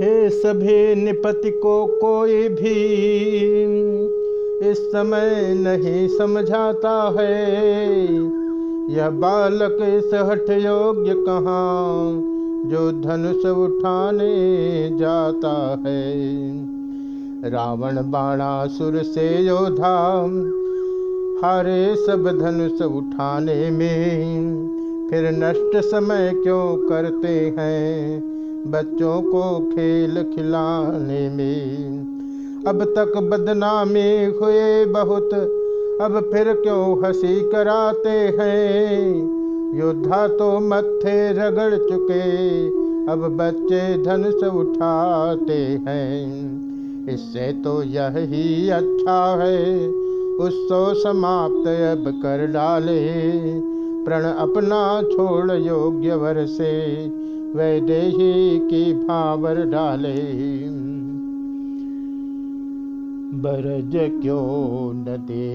हे सभी निपति को कोई भी। इस समय नहीं समझाता है, यह बालक इस हठ योग्य कहाँ, जो धनुष उठाने जाता है। रावण बाणासुर से योधा हरे सब धनुष उठाने में, फिर नष्ट समय क्यों करते हैं? बच्चों को खेल खिलाने में। अब तक बदनामी हुए बहुत, अब फिर क्यों हँसी कराते हैं? योद्धा तो मत्थे रगड़ चुके, अब बच्चे धनुष उठाते हैं। इससे तो यही अच्छा है उत्सव समाप्त अब कर डाले। प्रण अपना छोड़ योग्य वर से वैदेही की भावर डाले। बरज क्यों न दे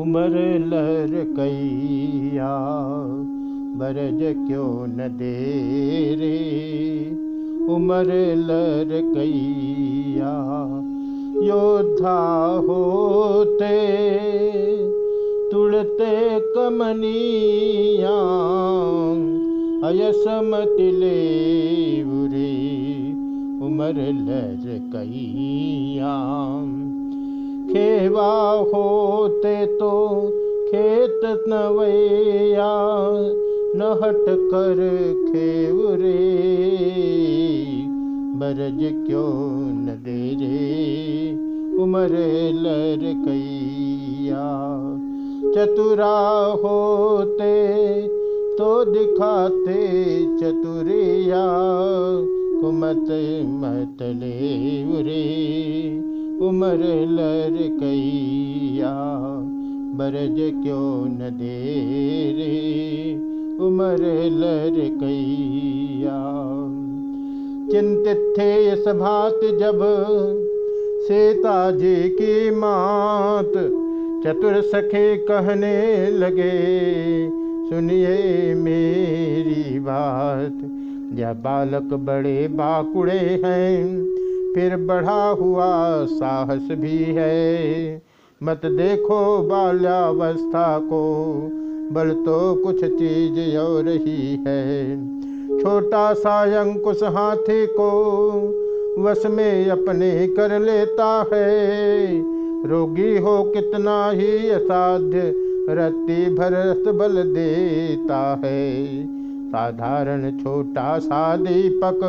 उमर लर कैया। बरज क्यों न दे रे उमर लर कैया। योद्धा होते तुड़ते कमनिया अयसमतिले बुरे उमर लर कैया खेवा होते तो खेत नवैया न हट कर खेवरे, बरज क्यों न दे रे उमर लर कैया चतुरा होते तो दिखाते चतुरिया, कुमत मतले उरे, उमर लर कैया बरज क्यों न दे रे उमर लर कैया चिंतित थे इस भात जब सीता जी की मात चतुर सखे कहने लगे, सुनिए मेरी बात। यह बालक बड़े बाकुड़े हैं, फिर बढ़ा हुआ साहस भी है। मत देखो बाल्यावस्था को, बल तो कुछ चीज़ ही है। छोटा सा अंकुश हाथी को वश में अपने कर लेता है रोगी हो कितना ही असाध्य, रत्ती भरस बल देता है। साधारण छोटा सा दीपक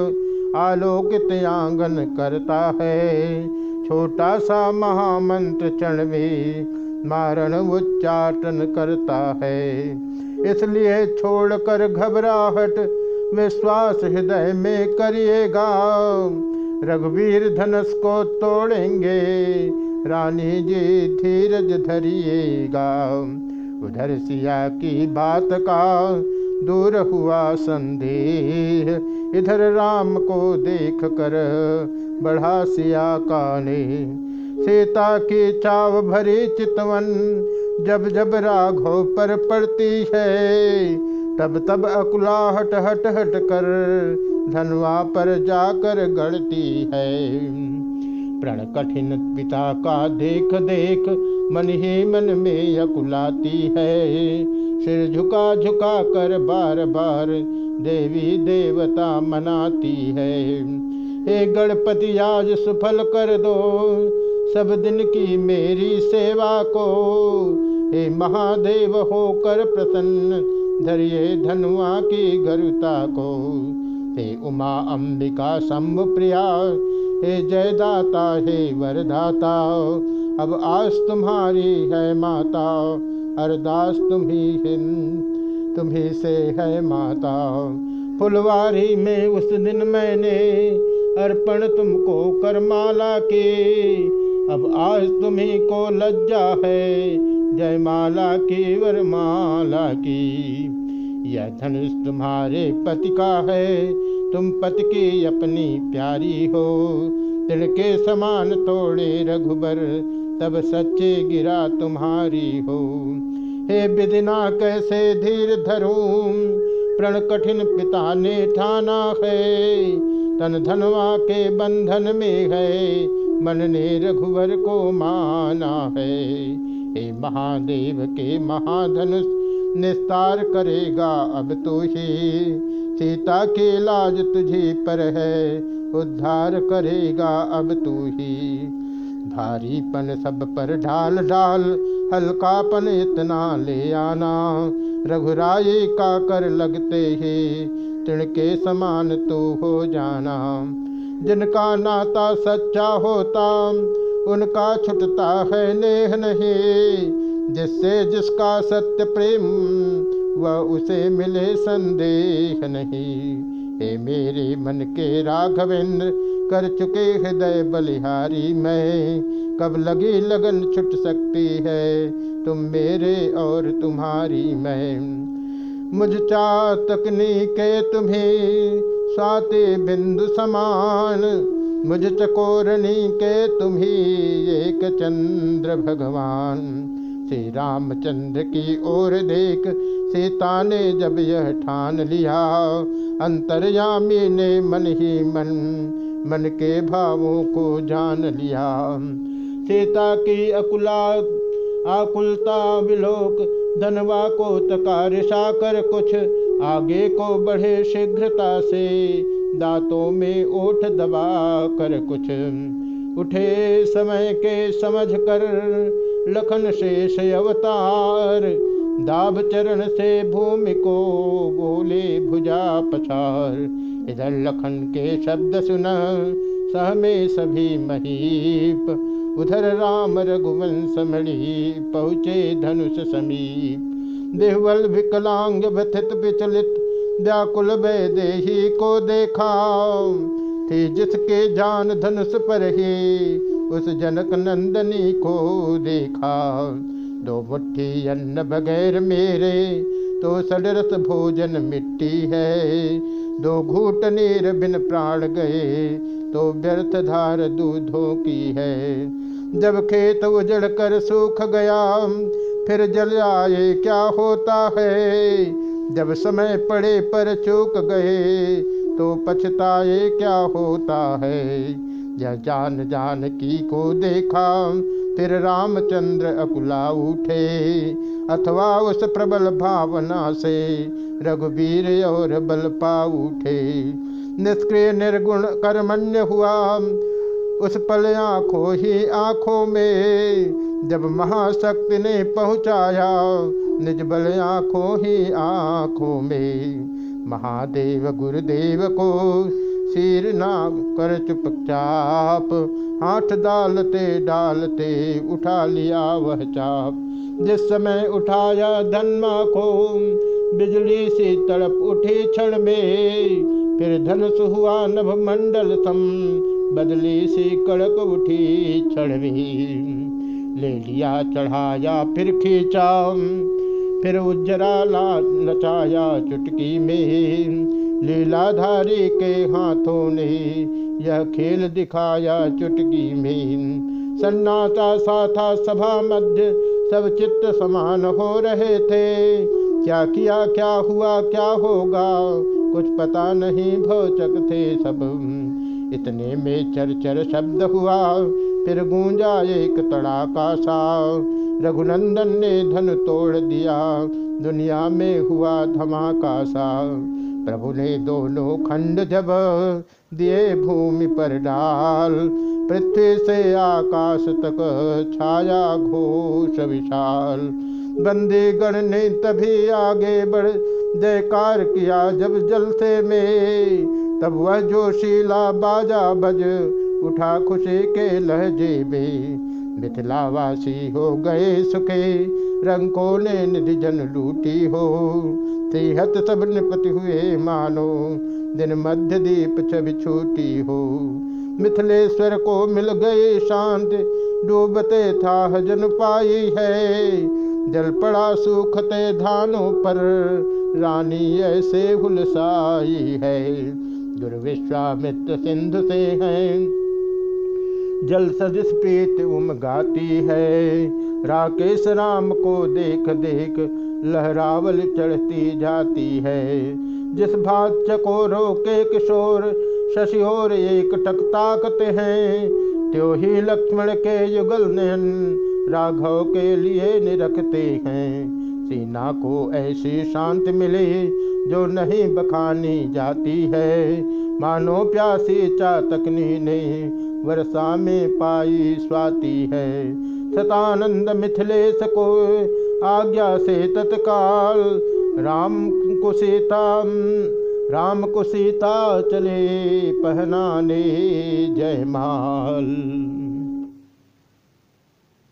आलोकित आँगन करता है। छोटा सा महामंत्र चण में मारण उच्चाटन करता है। इसलिए छोड़कर घबराहट, विश्वास हृदय में करिएगा। रघुवीर धनुष को तोड़ेंगे रानी जी धीरज धरिएगा। उधर सिया की बात का दूर हुआ संदेह। इधर राम को देख कर बढ़ा सिया का ने। सीता की चाव भरी चितवन जब जब राघव पर पड़ती है। तब तब अकुलाहट हट हट कर धनवा पर जाकर गढ़ती है। प्रण कठिन पिता का देख देख मन ही मन में अकुलाती है। सिर झुका झुका कर बार बार देवी देवता मनाती है। हे गणपति, आज सफल कर दो सब दिन की मेरी सेवा को। हे महादेव, होकर प्रसन्न धरिए धनुआ की गरुता को। हे उमा अंबिका शंभ प्रिया हे जयदाता, हे वरदाता, अब आज तुम्हारी है माता, अरदास तुम्ही हिंद तुम्ही से है माता। फुलवारी में उस दिन मैंने अर्पण तुमको करमाला के, अब आज तुम्ही को लज्जा है जयमाला की वरमाला की। यह धनुष तुम्हारे पति का है तुम पति की अपनी प्यारी हो। तिल के समान तोड़े रघुबर, तब सच्चे गिरा तुम्हारी हो। हे बिदना, कैसे धीर धरूं? प्रण कठिन पिता ने ठाना है। तन धनवा के बंधन में है। मन ने रघुवर को माना है। हे महादेव के महाधनुष निस्तार करेगा। अब तो ही सीता के लाज तुझे पर है। उद्धार करेगा। अब तू ही भारीपन सब पर ढाल डाल हल्कापन इतना ले आना। रघुराई का कर लगते ही तिणके समान तू हो जाना। जिनका नाता सच्चा होता, उनका छुटता है नेह नहीं। जिससे जिसका सत्य प्रेम, वह उसे मिले संदेह नहीं। हे मेरे मन के राघवेंद्र, कर चुके हृदय बलिहारी मैं। कब लगी लगन छुट सकती है तुम मेरे और तुम्हारी मैं। मुझ चातकनी के तुम्हें स्वाति बिंदु समान। मुझ चकोरणी के तुम्हें, एक चंद्र भगवान। श्री रामचंद्र की ओर देख, सीता ने जब यह ठान लिया, अंतर्यामी ने मन ही मन मन के भावों को जान लिया। सीता की अकुला, आकुलता, विलोक, धनवा को तकारिशा कर कुछ आगे को बढ़े शीघ्रता से, दांतों में ओठ दबा कर कुछ उठे समय के समझ कर लखन शेष अवतार, दाभ चरण से भूमि को बोले भुजा पछार। इधर लखन के शब्द सुन, सह में सभी महीप। उधर राम रघुवंश मणि पहुँचे धनुष समीप। देहवल विकलांग व्यथित विचलित, व्याकुल वैदेही को देखा। थी जिसके जान धनुष पर ही उस जनक नंदनी को देखा। दो मुट्ठी अन्न बगैर मेरे तो सडरस भोजन मिट्टी है। दो घूट नीर बिन प्राण गए तो व्यर्थ धार दूधों की है। जब खेत उजड़ कर सूख गया, फिर जल आए, क्या होता है? जब समय पड़े पर चूक गए तो पछताए क्या होता है? यह जान जान की को देखा फिर रामचंद्र अकुला उठे। अथवा उस प्रबल भावना से रघुवीर और बल पा उठे। निष्क्रिय निर्गुण कर्मण्य हुआ, उस पल आँखों ही आँखों में। जब महाशक्ति ने पहुँचाया, निज बल आँखों ही आँखों में। महादेव गुरुदेव को सिर ना कर चुपचाप, हाथ डालते डालते उठा लिया वह चाप। जिस समय उठाया धनमा को, बिजली से तड़प उठी क्षण में, फिर धनुष हुआ नभ मंडल सम, बदली सी कड़क उठी क्षण में। ले लिया चढ़ाया फिर खींचा, फिर उज्जरा ला लचाया चुटकी में। लीलाधारी के हाथों ने यह खेल दिखाया चुटकी में सन्नाटा सा था सभा मध्य सब चित्त समान हो रहे थे। क्या किया, क्या हुआ, क्या होगा, कुछ पता नहीं भौचक थे सब। इतने में चर चर शब्द हुआ, फिर गूंजा एक तड़ाका सा। रघुनंदन ने धन तोड़ दिया, दुनिया में हुआ धमाका सा। प्रभु ने दोनों खंड जब दिए भूमि पर डाल, पृथ्वी से आकाश तक छाया घोष विशाल। बंदी गण ने तभी आगे बढ़ जयकार किया, जब जलसे में तब वह जोशीला बाजा बज उठा, खुशी के लहजे में मिथिलावासी हो गए सुखे। रंकों ने निधि लूटी हो। तिहत सब निपति हुए मानो, दिन मध्य दीप छवि छूटी हो। मिथिलेश्वर को मिल गए शांत, डूबते था हजन पाई है। जल पड़ा सूखते धानों पर, रानी ऐसे हुलसाई है। दुर्विश्वामित्र सिंधु से हैं जल सदिश प्रीत उम गाती है। राकेश राम को देख देख लहरावल चढ़ती जाती है। जिस भात चकोरों के किशोर शशियोर एक टक ताकते हैं, त्यो ही लक्ष्मण के युगल नयन राघव के लिए निरखते हैं। सीना को ऐसी शांति मिले जो नहीं बखानी जाती है। मानो प्यासी चातकनी ने वर्षा में पाई स्वाति है। सतानंद मिथिलेश को आज्ञा से तत्काल राम को सीता, राम को सीता चले पहनाने जयमाल।